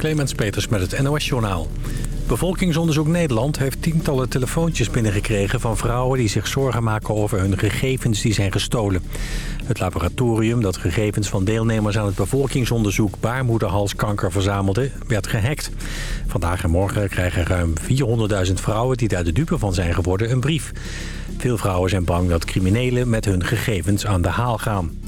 Clemens Peters met het NOS-journaal. Bevolkingsonderzoek Nederland heeft tientallen telefoontjes binnengekregen... van vrouwen die zich zorgen maken over hun gegevens die zijn gestolen. Het laboratorium dat gegevens van deelnemers aan het bevolkingsonderzoek... baarmoederhalskanker verzamelde, werd gehackt. Vandaag en morgen krijgen ruim 400.000 vrouwen die daar de dupe van zijn geworden een brief. Veel vrouwen zijn bang dat criminelen met hun gegevens aan de haal gaan.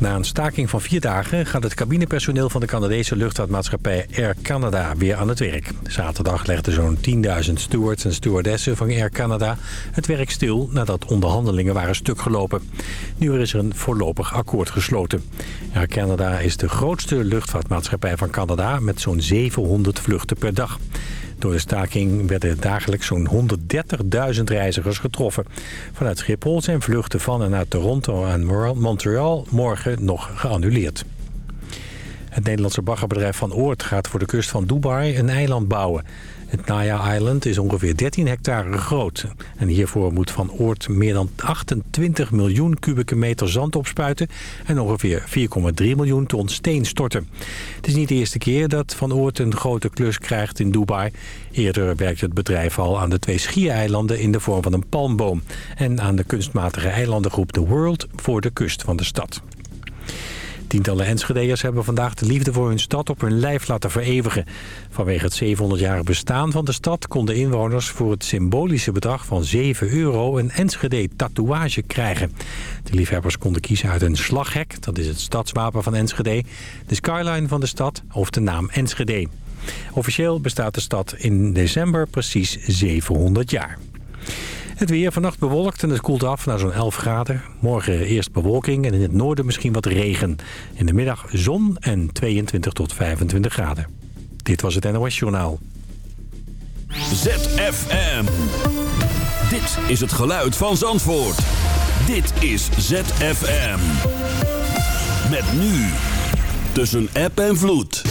Na een staking van vier dagen gaat het cabinepersoneel van de Canadese luchtvaartmaatschappij Air Canada weer aan het werk. Zaterdag legden zo'n 10.000 stewards en stewardessen van Air Canada het werk stil nadat onderhandelingen waren stuk gelopen. Nu is er een voorlopig akkoord gesloten. Air Canada is de grootste luchtvaartmaatschappij van Canada met zo'n 700 vluchten per dag. Door de staking werden dagelijks zo'n 130.000 reizigers getroffen. Vanuit Schiphol zijn vluchten van en naar Toronto en Montreal morgen nog geannuleerd. Het Nederlandse baggerbedrijf Van Oort gaat voor de kust van Dubai een eiland bouwen. Het Naya Island is ongeveer 13 hectare groot. En hiervoor moet Van Oort meer dan 28 miljoen kubieke meter zand opspuiten... en ongeveer 4,3 miljoen ton steen storten. Het is niet de eerste keer dat Van Oort een grote klus krijgt in Dubai. Eerder werkte het bedrijf al aan de twee schiereilanden in de vorm van een palmboom... en aan de kunstmatige eilandengroep The World voor de kust van de stad. Tientallen Enschedeërs hebben vandaag de liefde voor hun stad op hun lijf laten vereeuwigen. Vanwege het 700-jarig bestaan van de stad konden inwoners voor het symbolische bedrag van 7 euro een Enschede-tatoeage krijgen. De liefhebbers konden kiezen uit een slaghek, dat is het stadswapen van Enschede, de skyline van de stad of de naam Enschede. Officieel bestaat de stad in december precies 700 jaar. Het weer vannacht bewolkt en het koelt af naar zo'n 11 graden. Morgen eerst bewolking en in het noorden misschien wat regen. In de middag zon en 22 tot 25 graden. Dit was het NOS Journaal. ZFM. Dit is het geluid van Zandvoort. Dit is ZFM. Met nu. Tussen app en vloed.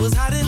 was hiding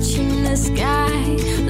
Touching the sky.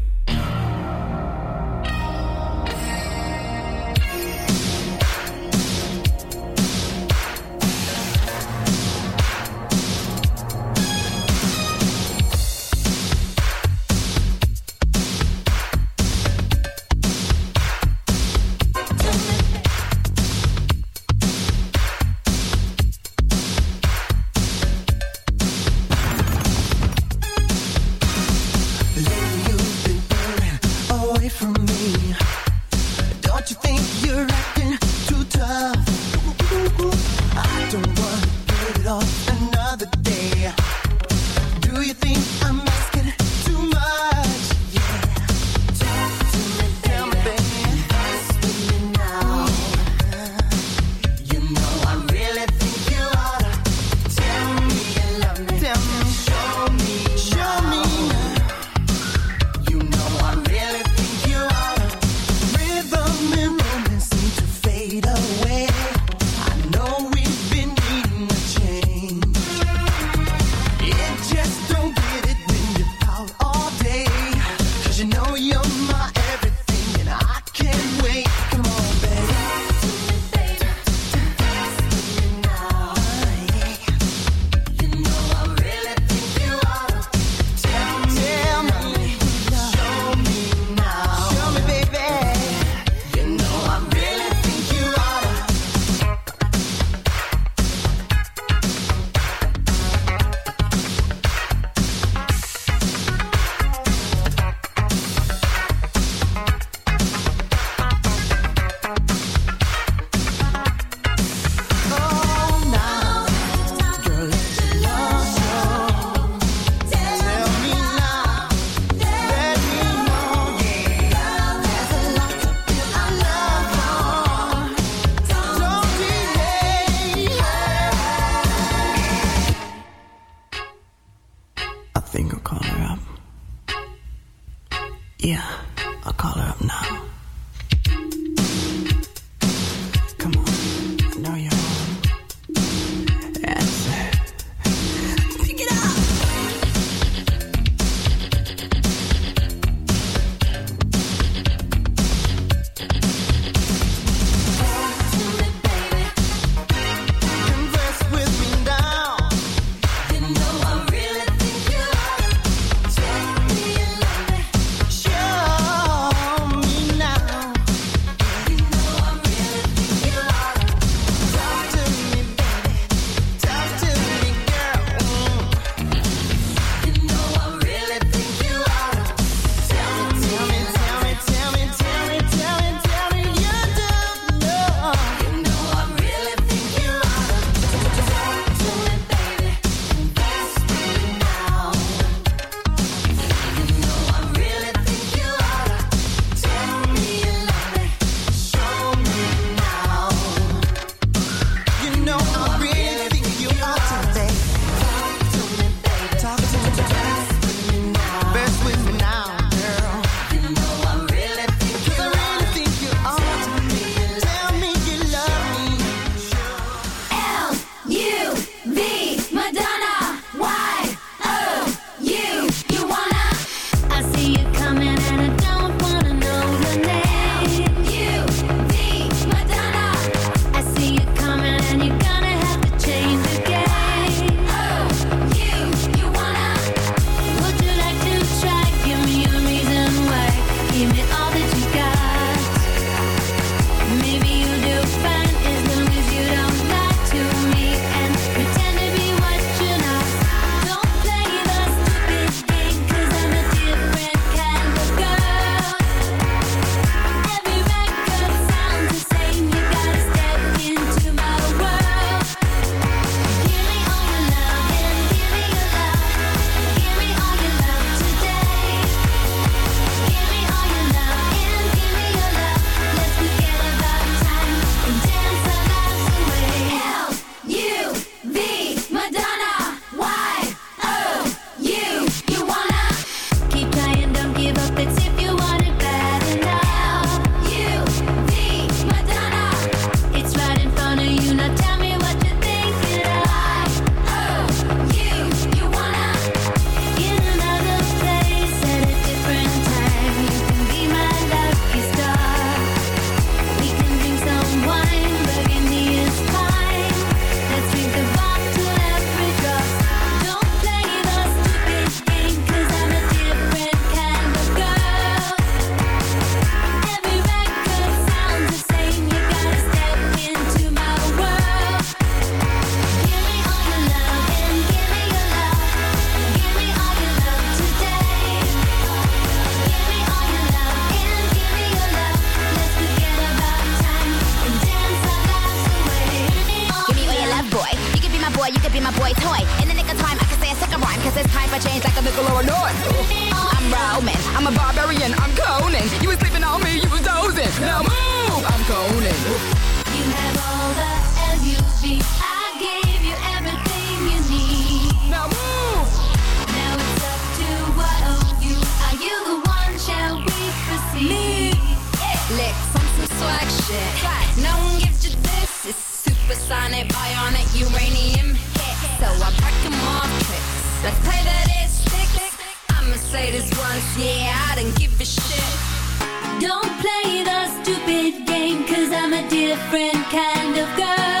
think I'll call her up. Yeah, I'll call her up now. Supersonic, bionic, uranium hit. So I break 'em off tricks. Let's play that it sticks. I'ma say this once, yeah, I don't give a shit. Don't play the stupid game, cause I'm a different kind of girl.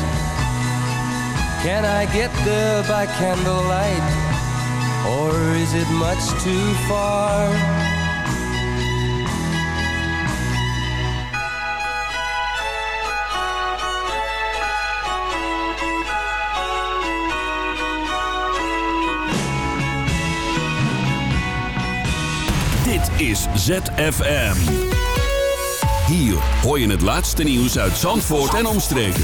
Can I get there by candlelight? Or is it much too far? Dit is ZFM. Hier hoor je het laatste nieuws uit Zandvoort en omstreken.